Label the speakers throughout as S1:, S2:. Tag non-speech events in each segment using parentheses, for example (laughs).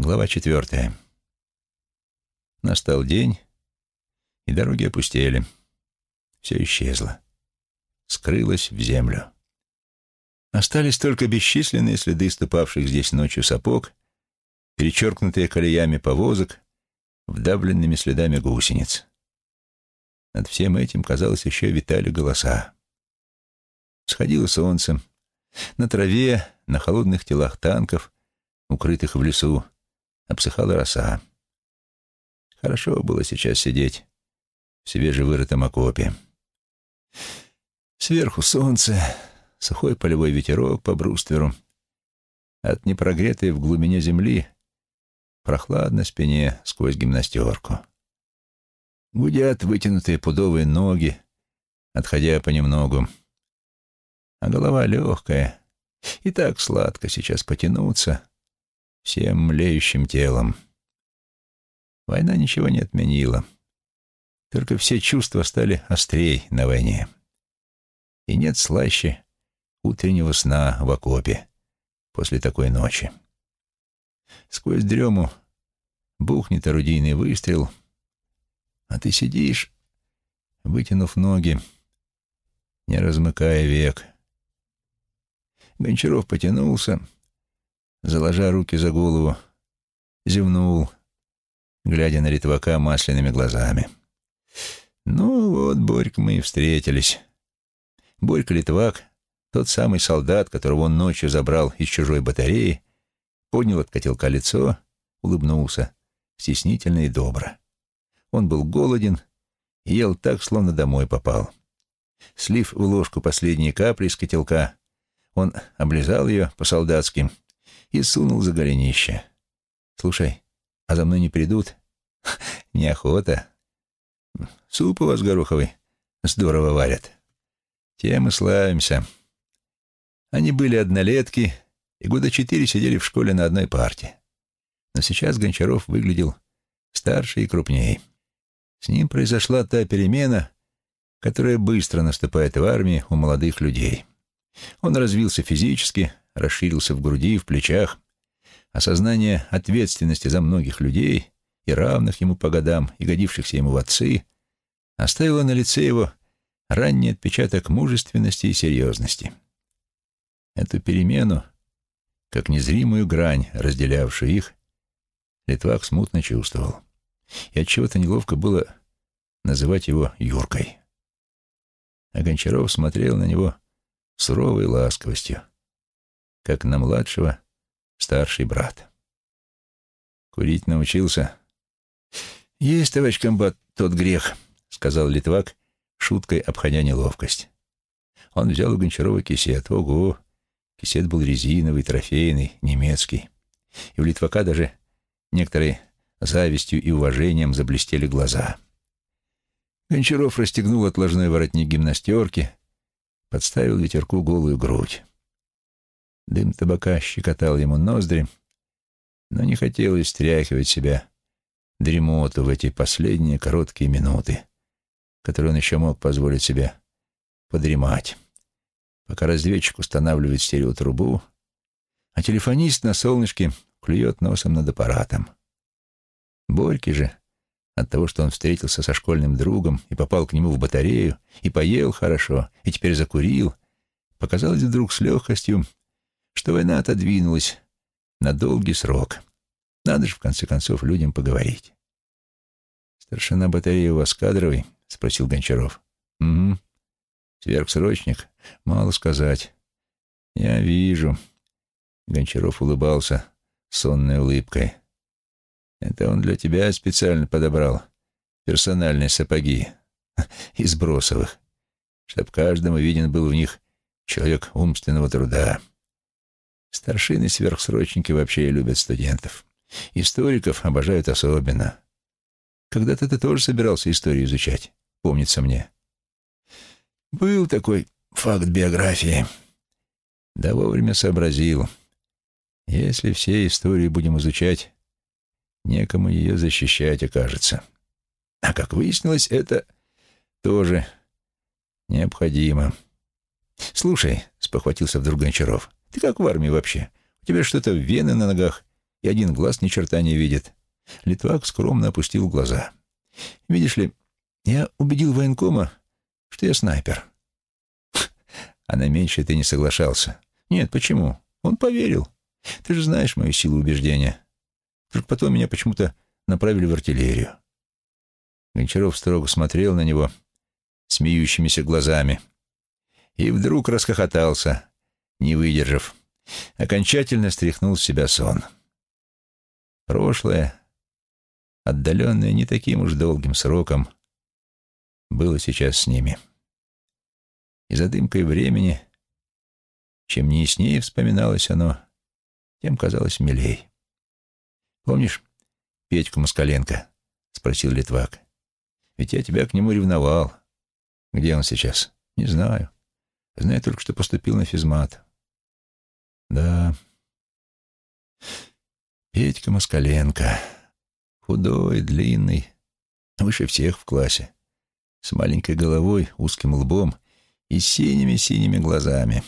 S1: Глава четвертая. Настал день, и дороги опустели. Все исчезло. Скрылось в землю. Остались только бесчисленные следы ступавших здесь ночью сапог, перечеркнутые колеями повозок, вдавленными следами гусениц. Над всем этим, казалось, еще витали голоса. Сходило солнце. На траве, на холодных телах танков, укрытых в лесу, обсыхала роса. Хорошо было сейчас сидеть в свежевырытом окопе. Сверху солнце, сухой полевой ветерок по брустверу. От непрогретой в глубине земли прохладно спине сквозь гимнастерку. Гудят вытянутые пудовые ноги, отходя понемногу. А голова легкая, и так сладко сейчас потянуться всем млеющим телом. Война ничего не отменила. Только все чувства стали острей на войне. И нет слаще утреннего сна в окопе после такой ночи. Сквозь дрему бухнет орудийный выстрел, а ты сидишь, вытянув ноги, не размыкая век. Гончаров потянулся, заложа руки за голову, зевнул, глядя на Литвака масляными глазами. Ну вот, Борька, мы и встретились. Борька Литвак, тот самый солдат, которого он ночью забрал из чужой батареи, поднял от котелка лицо, улыбнулся, стеснительно и добро. Он был голоден ел так, словно домой попал. Слив в ложку последние капли из котелка, он облизал ее по-солдатски и сунул за голенище. «Слушай, а за мной не придут?» (laughs) «Неохота. Суп у вас гороховый здорово варят. Тем и славимся». Они были однолетки и года четыре сидели в школе на одной парте. Но сейчас Гончаров выглядел старше и крупнее. С ним произошла та перемена, которая быстро наступает в армии у молодых людей. Он развился физически, расширился в груди, в плечах. Осознание ответственности за многих людей, и равных ему по годам, и годившихся ему в отцы, оставило на лице его ранний отпечаток мужественности и серьезности. Эту перемену, как незримую грань, разделявшую их, Литвак смутно чувствовал. И отчего-то неловко было называть его Юркой. А Гончаров смотрел на него суровой ласковостью, как на младшего старший брат. Курить научился. «Есть, товарищ комбат, тот грех», — сказал Литвак, шуткой обходя неловкость. Он взял у Гончарова кисет. Ого! Кисет был резиновый, трофейный, немецкий. И у Литвака даже некоторой завистью и уважением заблестели глаза. Гончаров расстегнул отложной воротник гимнастерки, подставил ветерку голую грудь. Дым табака щекотал ему ноздри, но не хотелось стряхивать себя дремоту в эти последние короткие минуты, которые он еще мог позволить себе подремать, пока разведчик устанавливает стереотрубу, а телефонист на солнышке клюет носом над аппаратом. Борьки же, от того, что он встретился со школьным другом и попал к нему в батарею, и поел хорошо, и теперь закурил, показалось вдруг с легкостью, что война отодвинулась на долгий срок. Надо же, в конце концов, людям поговорить. «Старшина батареи у вас кадровый?» — спросил Гончаров. «Угу. Сверхсрочник? Мало сказать. Я вижу». Гончаров улыбался сонной улыбкой. «Это он для тебя специально подобрал персональные сапоги (laughs) из бросовых, чтоб каждому виден был в них человек умственного труда». Старшины сверхсрочники вообще любят студентов. Историков обожают особенно. Когда-то ты тоже собирался историю изучать, помнится мне. Был такой факт биографии. Да вовремя сообразил. Если все истории будем изучать, некому ее защищать окажется. А как выяснилось, это тоже необходимо. «Слушай», — спохватился вдруг Гончаров, ты как в армии вообще? У тебя что-то вены на ногах и один глаз ни черта не видит. Литвак скромно опустил глаза. «Видишь ли, я убедил военкома, что я снайпер». (laughs) А на меньшее ты не соглашался. «Нет, почему? Он поверил. Ты же знаешь мою силу убеждения. Только потом меня почему-то направили в артиллерию». Гончаров строго смотрел на него смеющимися глазами и вдруг расхохотался, не выдержав. Окончательно стряхнул с себя сон. Прошлое, отдаленное не таким уж долгим сроком, было сейчас с ними. И за дымкой времени, чем неяснее вспоминалось оно, тем казалось милей. «Помнишь Петьку Москаленко?» — спросил Литвак. «Ведь я тебя к нему ревновал. Где он сейчас? Не знаю. Знаю только, что поступил на физмат. Да. Петька Москаленко. Худой, длинный, выше всех в классе. С маленькой головой, узким лбом и синими-синими глазами.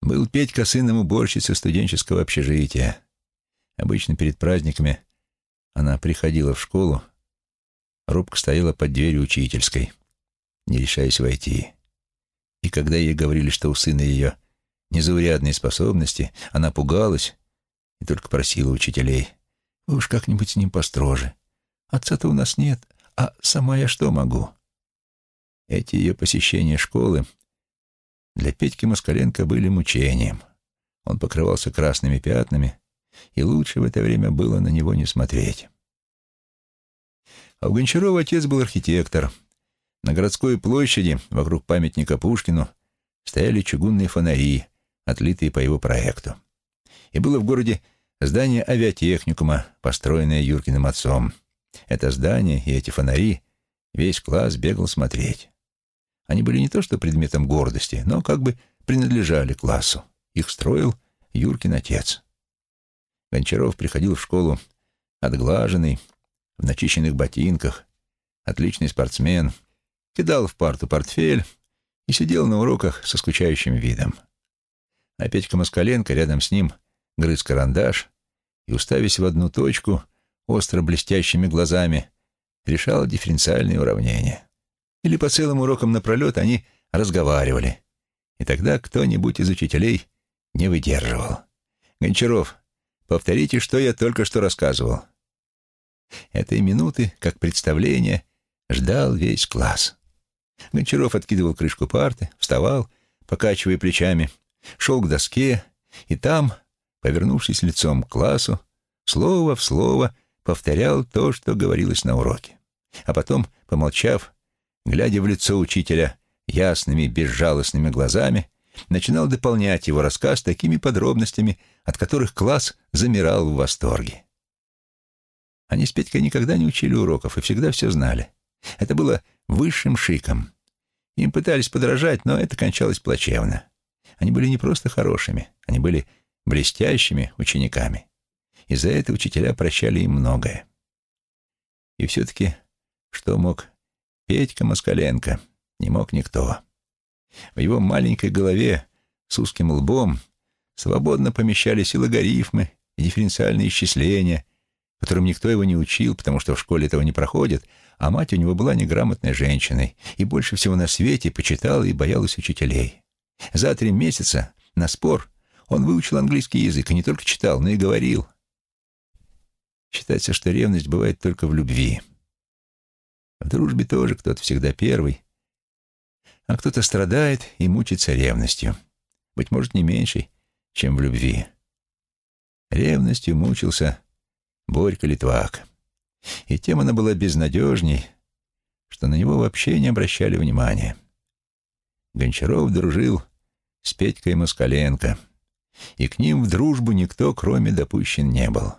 S1: Был Петька сыном уборщицы студенческого общежития. Обычно перед праздниками она приходила в школу, робко стояла под дверью учительской, не решаясь войти. И когда ей говорили, что у сына ее незаурядные способности, она пугалась и только просила учителей, «Вы уж как-нибудь с ним построже. Отца-то у нас нет, а сама я что могу?» Эти ее посещения школы для Петьки Москаленко были мучением. Он покрывался красными пятнами, и лучше в это время было на него не смотреть. А у Гончарова отец был архитектор. На городской площади, вокруг памятника Пушкину, стояли чугунные фонари, отлитые по его проекту. И было в городе здание авиатехникума, построенное Юркиным отцом. Это здание и эти фонари весь класс бегал смотреть. Они были не то что предметом гордости, но как бы принадлежали классу. Их строил Юркин отец. Гончаров приходил в школу отглаженный, в начищенных ботинках, отличный спортсмен, кидал в парту портфель и сидел на уроках со скучающим видом. А Петька Москаленко рядом с ним грыз карандаш и, уставясь в одну точку, остро блестящими глазами, решал дифференциальные уравнения. Или по целым урокам напролет они разговаривали, и тогда кто-нибудь из учителей не выдерживал. «Гончаров, повторите, что я только что рассказывал». Этой минуты, как представление, ждал весь класс. Гончаров откидывал крышку парты, вставал, покачивая плечами, шел к доске, и там, повернувшись лицом к классу, слово в слово повторял то, что говорилось на уроке. А потом, помолчав, глядя в лицо учителя ясными, безжалостными глазами, начинал дополнять его рассказ такими подробностями, от которых класс замирал в восторге. Они с Петькой никогда не учили уроков и всегда все знали. Это было высшим шиком. Им пытались подражать, но это кончалось плачевно. Они были не просто хорошими, они были блестящими учениками. И за это учителя прощали им многое. И все-таки что мог Петька Москаленко? Не мог никто. В его маленькой голове с узким лбом свободно помещались и логарифмы, и дифференциальные исчисления, которым никто его не учил, потому что в школе этого не проходит, а мать у него была неграмотной женщиной и больше всего на свете почитала и боялась учителей. За три месяца на спор он выучил английский язык и не только читал, но и говорил. Считается, что ревность бывает только в любви. В дружбе тоже кто-то всегда первый, а кто-то страдает и мучится ревностью. Быть может, не меньшей, чем в любви. Ревностью мучился Борька Литвак. И тем она была безнадежней, что на него вообще не обращали внимания. Гончаров дружил с Петькой Москаленко, и к ним в дружбу никто, кроме допущен, не был.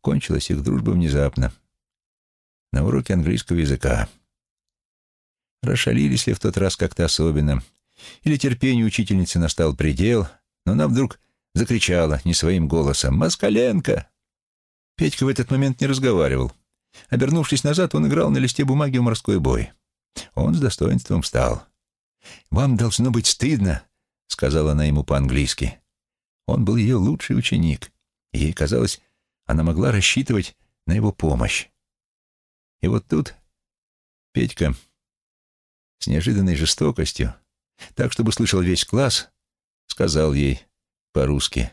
S1: Кончилась их дружба внезапно, на уроке английского языка. Расшалились ли в тот раз как-то особенно, или терпению учительницы настал предел, но она вдруг закричала не своим голосом «Москаленко!» Петька в этот момент не разговаривал. Обернувшись назад, он играл на листе бумаги в морской бой. Он с достоинством встал. «Вам должно быть стыдно», — сказала она ему по-английски. Он был ее лучший ученик, Ей казалось, она могла рассчитывать на его помощь. И вот тут Петька с неожиданной жестокостью, так, чтобы слышал весь класс, сказал ей по-русски,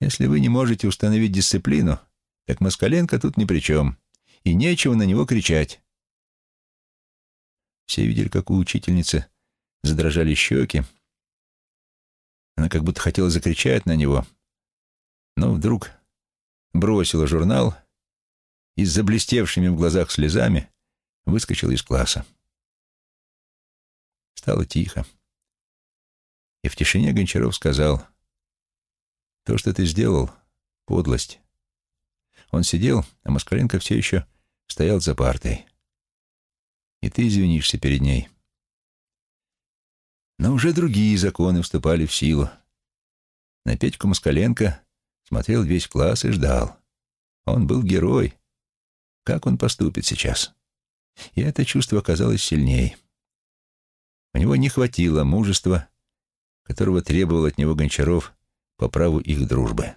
S1: «Если вы не можете установить дисциплину, так Москаленко тут ни при чем, и нечего на него кричать». Все видели, как у учительницы задрожали щеки. Она как будто хотела закричать на него, но вдруг бросила журнал и с заблестевшими в глазах слезами выскочила из класса. Стало тихо. И в тишине Гончаров сказал, «То, что ты сделал, — подлость». Он сидел, а Москаленко все еще стоял за партой. И ты извинишься перед ней. Но уже другие законы вступали в силу. На Петьку Москаленко смотрел весь класс и ждал. Он был герой. Как он поступит сейчас? И это чувство оказалось сильней. У него не хватило мужества, которого требовал от него Гончаров по праву их дружбы.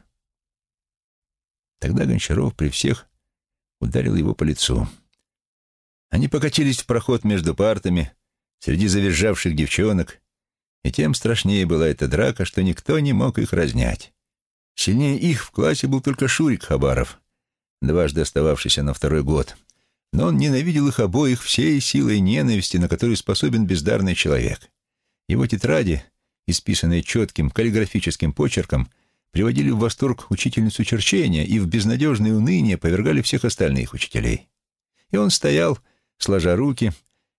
S1: Тогда Гончаров при всех ударил его по лицу. Они покатились в проход между партами, среди завизжавших девчонок, и тем страшнее была эта драка, что никто не мог их разнять. Сильнее их в классе был только Шурик Хабаров, дважды остававшийся на второй год, но он ненавидел их обоих всей силой ненависти, на которую способен бездарный человек. Его тетради, исписанные четким каллиграфическим почерком, приводили в восторг учительницу черчения и в безнадежное уныние повергали всех остальных учителей. И он стоял, сложа руки,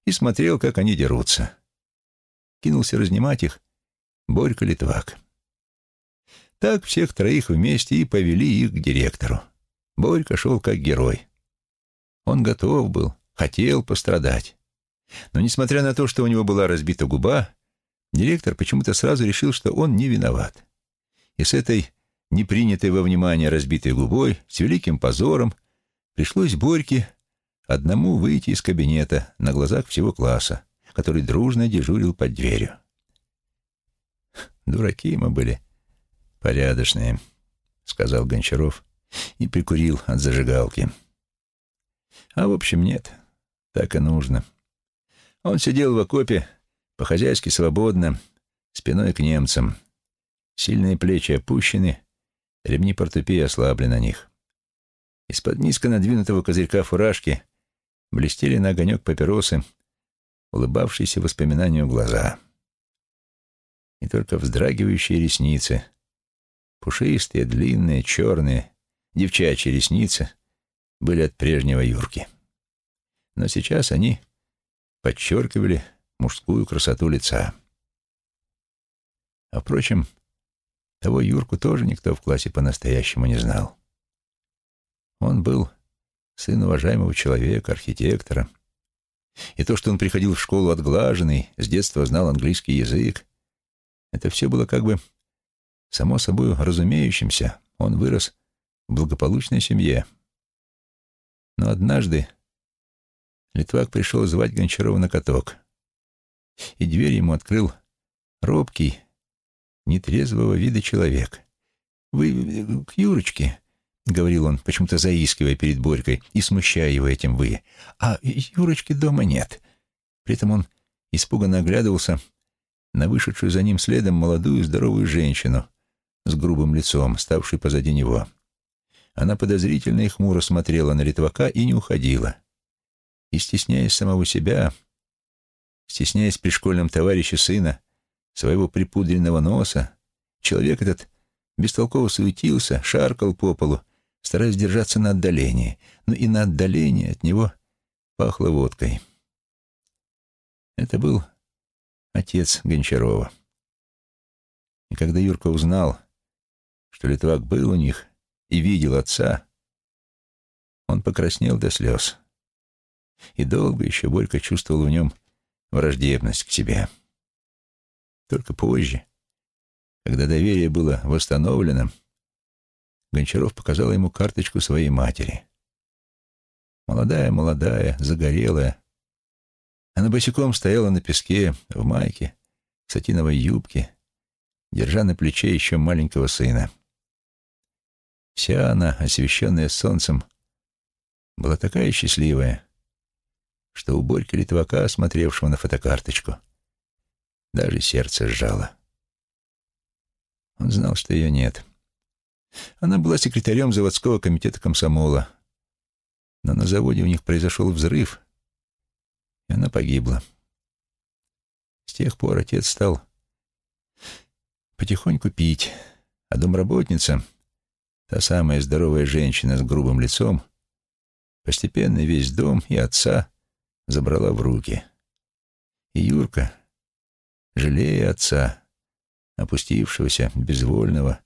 S1: и смотрел, как они дерутся. Кинулся разнимать их Борька Литвак. Так всех троих вместе и повели их к директору. Борька шел как герой. Он готов был, хотел пострадать. Но, несмотря на то, что у него была разбита губа, директор почему-то сразу решил, что он не виноват. И с этой непринятой во внимание разбитой губой, с великим позором, пришлось Борьке одному выйти из кабинета на глазах всего класса, который дружно дежурил под дверью. «Дураки мы были порядочные», — сказал Гончаров и прикурил от зажигалки. А в общем, нет. Так и нужно. Он сидел в окопе, по-хозяйски свободно, спиной к немцам. Сильные плечи опущены, ремни портупеи ослаблены на них. Из-под низко надвинутого козырька фуражки блестели на огонек папиросы, улыбавшиеся воспоминанию глаза. И только вздрагивающие ресницы, пушистые, длинные, черные, девчачьи ресницы, были от прежнего Юрки. Но сейчас они подчеркивали мужскую красоту лица. А, впрочем, того Юрку тоже никто в классе по-настоящему не знал. Он был сын уважаемого человека, архитектора. И то, что он приходил в школу отглаженный, с детства знал английский язык, это все было как бы само собой разумеющимся. Он вырос в благополучной семье. Но однажды Литвак пришел звать Гончарова на каток, и дверь ему открыл робкий, нетрезвого вида человек. «Вы к Юрочке?» — говорил он, почему-то заискивая перед Борькой и смущая его этим «вы». «А Юрочки дома нет». При этом он испуганно оглядывался на вышедшую за ним следом молодую здоровую женщину с грубым лицом, ставшую позади него. Она подозрительно и хмуро смотрела на Литвака и не уходила. И, стесняясь самого себя, стесняясь при школьном товарище сына, своего припудренного носа, человек этот бестолково суетился, шаркал по полу, стараясь держаться на отдалении, но и на отдалении от него пахло водкой. Это был отец Гончарова. И когда Юрка узнал, что Литвак был у них, и видел отца, он покраснел до слез. И долго еще Борька чувствовал в нем враждебность к себе. Только позже, когда доверие было восстановлено, Гончаров показал ему карточку своей матери. Молодая, молодая, загорелая. Она босиком стояла на песке, в майке, в сатиновой юбке, держа на плече еще маленького сына. Вся она, освещенная солнцем, была такая счастливая, что у Борька Литвака, смотревшего на фотокарточку, даже сердце сжало. Он знал, что ее нет. Она была секретарем заводского комитета комсомола, но на заводе у них произошел взрыв, и она погибла. С тех пор отец стал потихоньку пить, а домработница, та самая здоровая женщина с грубым лицом, постепенно весь дом и отца забрала в руки. И Юрка, жалея отца, опустившегося, безвольного,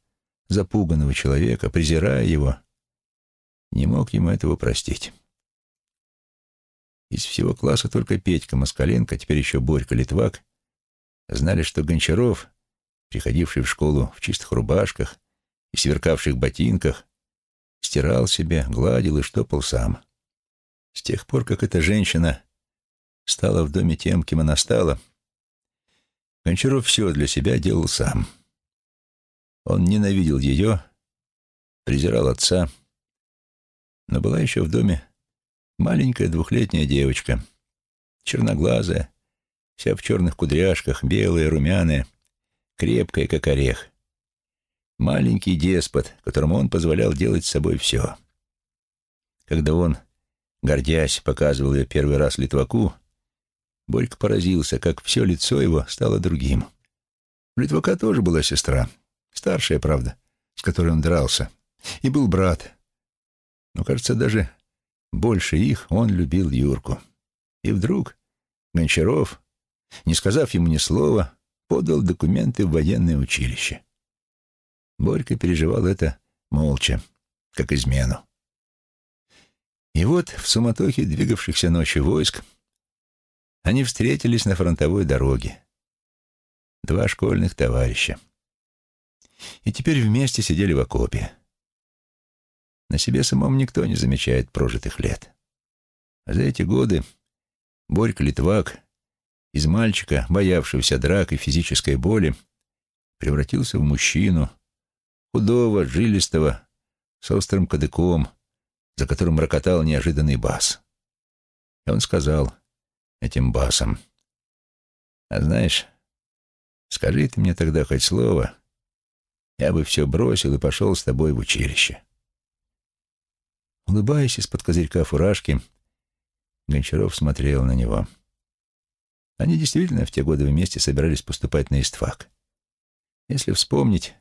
S1: запуганного человека, презирая его, не мог ему этого простить. Из всего класса только Петька Москаленко, теперь еще Борька Литвак, знали, что Гончаров, приходивший в школу в чистых рубашках и сверкавших ботинках, стирал себе, гладил и штопал сам. С тех пор, как эта женщина стала в доме тем, кем она стала, Гончаров все для себя делал сам. Он ненавидел ее, презирал отца, но была еще в доме маленькая двухлетняя девочка, черноглазая, вся в черных кудряшках, белая, румяная, крепкая, как орех. Маленький деспот, которому он позволял делать с собой все. Когда он, гордясь, показывал ее первый раз Литваку, Борька поразился, как все лицо его стало другим. У Литвака тоже была сестра, старшая, правда, с которой он дрался, и был брат. Но, кажется, даже больше их он любил Юрку. И вдруг Гончаров, не сказав ему ни слова, подал документы в военное училище. Борька переживал это молча, как измену. И вот в суматохе двигавшихся ночью войск они встретились на фронтовой дороге. Два школьных товарища. И теперь вместе сидели в окопе. На себе самом никто не замечает прожитых лет. А за эти годы Борька Литвак из мальчика, боявшегося драк и физической боли, превратился в мужчину, худого, жилистого, с острым кадыком, за которым рокотал неожиданный бас. И он сказал этим басом, «А знаешь, скажи ты мне тогда хоть слово, я бы все бросил и пошел с тобой в училище». Улыбаясь из-под козырька фуражки, Гончаров смотрел на него. Они действительно в те годы вместе собирались поступать на истфак. Если вспомнить,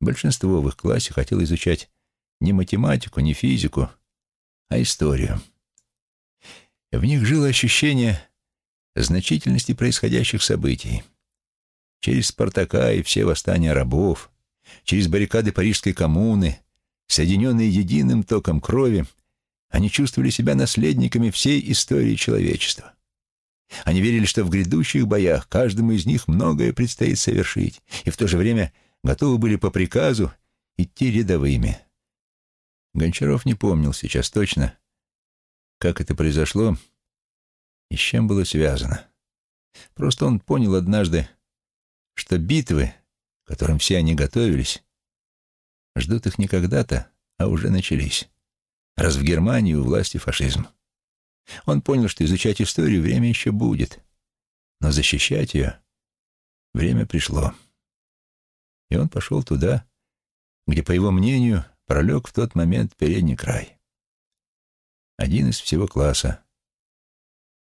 S1: большинство в их классе хотело изучать не математику, не физику, а историю. В них жило ощущение значительности происходящих событий. Через Спартака и все восстания рабов, через баррикады Парижской коммуны, соединенные единым током крови, они чувствовали себя наследниками всей истории человечества. Они верили, что в грядущих боях каждому из них многое предстоит совершить, и в то же время готовы были по приказу идти рядовыми. Гончаров не помнил сейчас точно, как это произошло и с чем было связано. Просто он понял однажды, что битвы, которым все они готовились, ждут их не когда-то, а уже начались, раз в Германии у власти фашизм. Он понял, что изучать историю время еще будет, но защищать ее время пришло. И он пошел туда, где, по его мнению, пролег в тот момент передний край. Один из всего класса,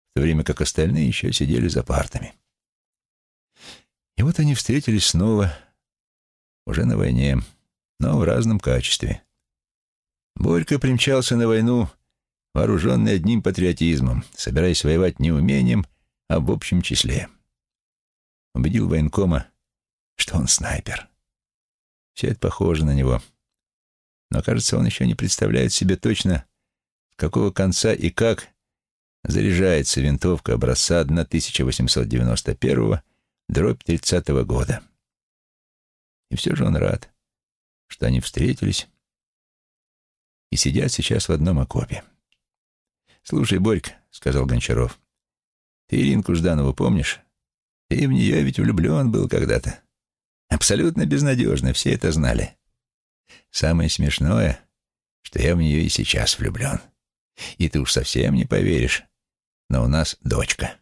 S1: в то время как остальные еще сидели за партами. И вот они встретились снова, уже на войне, но в разном качестве. Борька примчался на войну вооруженный одним патриотизмом, собираясь воевать не умением, а в общем числе. Убедил военкома, что он снайпер. Все это похоже на него. Но, кажется, он еще не представляет себе точно, с какого конца и как заряжается винтовка образца 1891 дробь 30 -го года. И все же он рад, что они встретились и сидят сейчас в одном окопе. «Слушай, Борька», — сказал Гончаров, — «ты Иринку Жданову помнишь? Ты в нее ведь влюблен был когда-то. Абсолютно безнадежно, все это знали. Самое смешное, что я в нее и сейчас влюблен. И ты уж совсем не поверишь, но у нас дочка.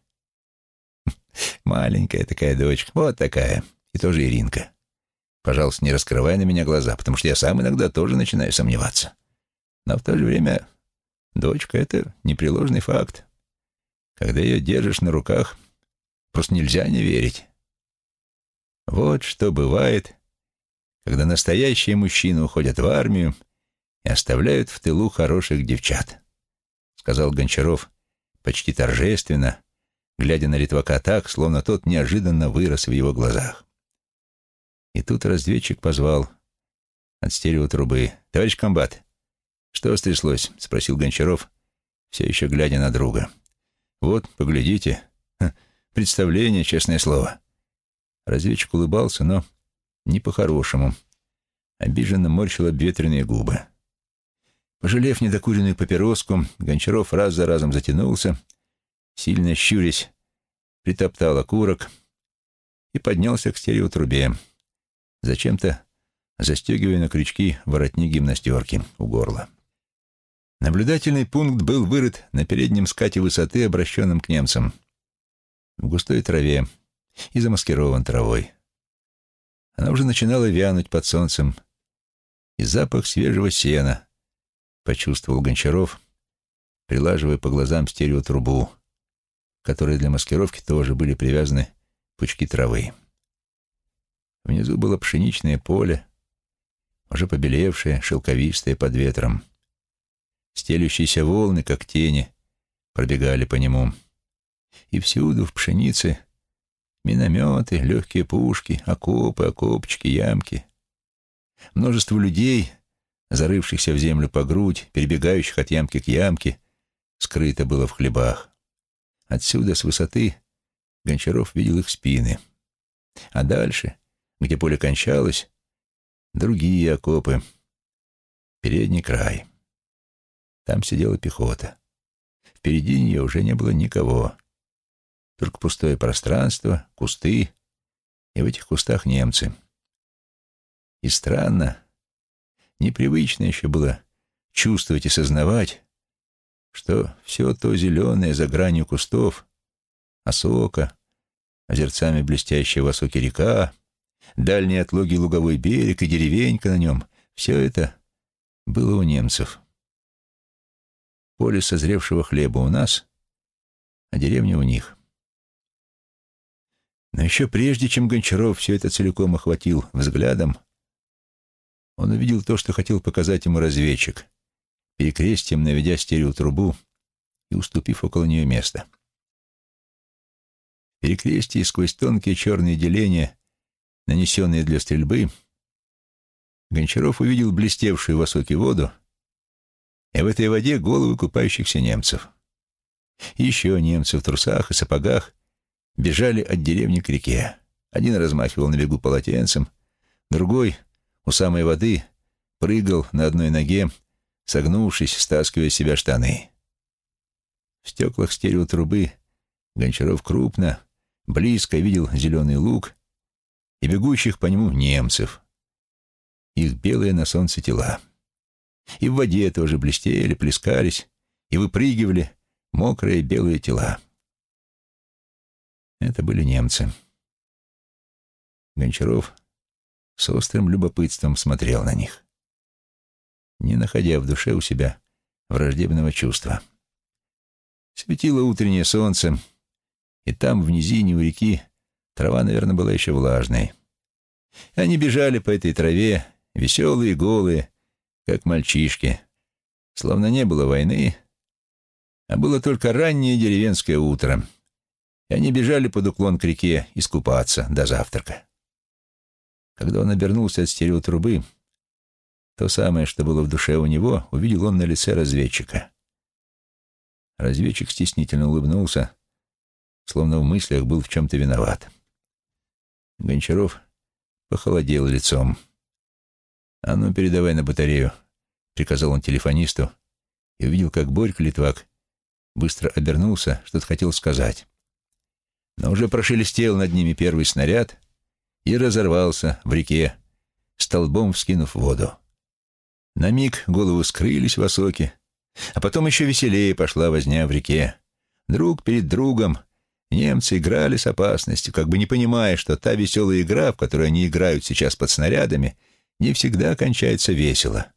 S1: Маленькая такая дочка, вот такая, и тоже Иринка. Пожалуйста, не раскрывай на меня глаза, потому что я сам иногда тоже начинаю сомневаться. Но в то же время дочка — это непреложный факт. Когда ее держишь на руках, просто нельзя не верить. Вот что бывает, когда настоящие мужчины уходят в армию и оставляют в тылу хороших девчат, сказал Гончаров почти торжественно, глядя на Литвака так, словно тот неожиданно вырос в его глазах. И тут разведчик позвал от стереотрубы. «Товарищ комбат, что стряслось?» — спросил Гончаров, все еще глядя на друга. «Вот, поглядите. Представление, честное слово». Разведчик улыбался, но не по-хорошему. Обиженно морщил обветренные губы. Пожалев недокуренную папироску, Гончаров раз за разом затянулся, сильно щурясь, притоптал окурок и поднялся к стереотрубе, зачем-то застегивая на крючки воротник гимнастерки у горла. Наблюдательный пункт был вырыт на переднем скате высоты, обращенном к немцам, в густой траве и замаскирован травой. Она уже начинала вянуть под солнцем, и запах свежего сена почувствовал Гончаров, прилаживая по глазам стереотрубу, которой для маскировки тоже были привязаны пучки травы. Внизу было пшеничное поле, уже побелевшее, шелковистое под ветром. Стелющиеся волны, как тени, пробегали по нему. И всюду в пшенице минометы, легкие пушки, окопы, окопчики, ямки. Множество людей, зарывшихся в землю по грудь, перебегающих от ямки к ямке, скрыто было в хлебах. Отсюда, с высоты, Гончаров видел их спины. А дальше, где поле кончалось, другие окопы, передний край. Там сидела пехота. Впереди нее уже не было никого. Только пустое пространство, кусты, и в этих кустах немцы. И странно, непривычно еще было чувствовать и сознавать, что все то зеленое за гранью кустов, осока, озерцами блестящая в осоке река, дальний отлоги луговой берег и деревенька на нем, все это было у немцев поле созревшего хлеба у нас, а деревня у них. Но еще прежде, чем Гончаров все это целиком охватил взглядом, он увидел то, что хотел показать ему разведчик, перекрестием наведя стереотрубу и уступив около нее место. Перекрестие сквозь тонкие черные деления, нанесенные для стрельбы, Гончаров увидел блестевшую в осоке воду и в этой воде головы купающихся немцев. Еще немцы в трусах и сапогах бежали от деревни к реке. Один размахивал на бегу полотенцем, другой, у самой воды, прыгал на одной ноге, согнувшись, стаскивая с себя штаны. В стеклах стереотрубы Гончаров крупно, близко видел зеленый луг и бегущих по нему немцев, их белые на солнце тела. И в воде тоже блестели, плескались и выпрыгивали мокрые белые тела. Это были немцы. Гончаров с острым любопытством смотрел на них, не находя в душе у себя враждебного чувства. Светило утреннее солнце, и там, в низине у реки, трава, наверное, была еще влажной. Они бежали по этой траве, веселые, голые, как мальчишки, словно не было войны, а было только раннее деревенское утро, и они бежали под уклон к реке искупаться до завтрака. Когда он обернулся от стереотрубы, то самое, что было в душе у него, увидел он на лице разведчика. Разведчик стеснительно улыбнулся, словно в мыслях был в чем-то виноват. Гончаров похолодел лицом. «А ну, передавай на батарею», — приказал он телефонисту, и увидел, как Борька Литвак быстро обернулся, что-то хотел сказать. Но уже прошелестел над ними первый снаряд и разорвался в реке, столбом вскинув воду. На миг голову скрылись в осоке, а потом еще веселее пошла возня в реке. Друг перед другом немцы играли с опасностью, как бы не понимая, что та веселая игра, в которой они играют сейчас под снарядами, не всегда кончается весело.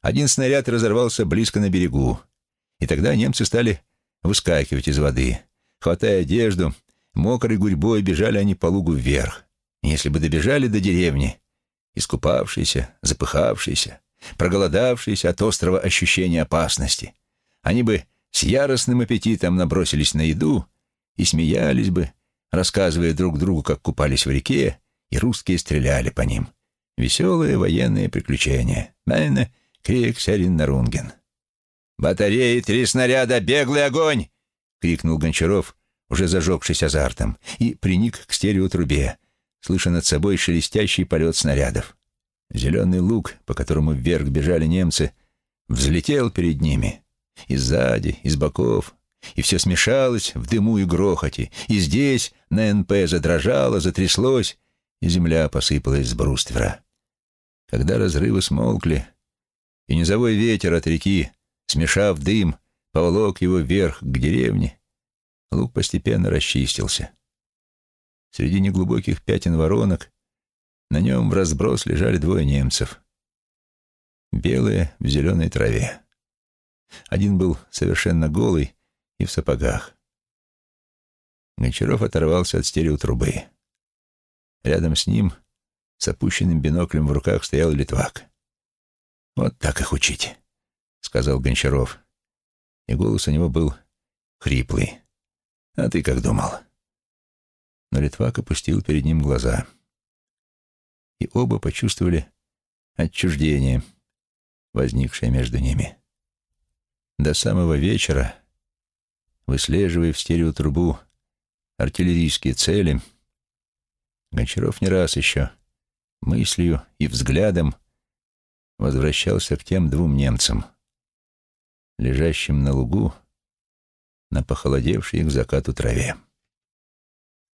S1: Один снаряд разорвался близко на берегу, и тогда немцы стали выскакивать из воды. Хватая одежду, мокрой гурьбой бежали они по лугу вверх. Если бы добежали до деревни, искупавшиеся, запыхавшиеся, проголодавшиеся от острого ощущения опасности, они бы с яростным аппетитом набросились на еду и смеялись бы, рассказывая друг другу, как купались в реке, и русские стреляли по ним. Веселые военные приключения. Майна крик Сярин Нарунген. «Батареи, три снаряда, беглый огонь!» — крикнул Гончаров, уже зажегшись азартом, и приник к стереотрубе, слыша над собой шелестящий полет снарядов. Зеленый луг, по которому вверх бежали немцы, взлетел перед ними. И сзади, и с боков, и все смешалось в дыму и грохоте, и здесь на НП задрожало, затряслось, и земля посыпалась с бруствера. Когда разрывы смолкли, и низовой ветер от реки, смешав дым, поволок его вверх к деревне, луг постепенно расчистился. Среди неглубоких пятен воронок на нем в разброс лежали двое немцев. Белые в зеленой траве. Один был совершенно голый и в сапогах. Гончаров оторвался от стереотрубы. Рядом с ним, с опущенным биноклем в руках, стоял Литвак. «Вот так их учить», — сказал Гончаров. И голос у него был хриплый. «А ты как думал?» Но Литвак опустил перед ним глаза. И оба почувствовали отчуждение, возникшее между ними. До самого вечера, выслеживая в стереотрубу артиллерийские цели, Гончаров не раз еще мыслью и взглядом возвращался к тем двум немцам, лежащим на лугу на похолодевшей к закату траве.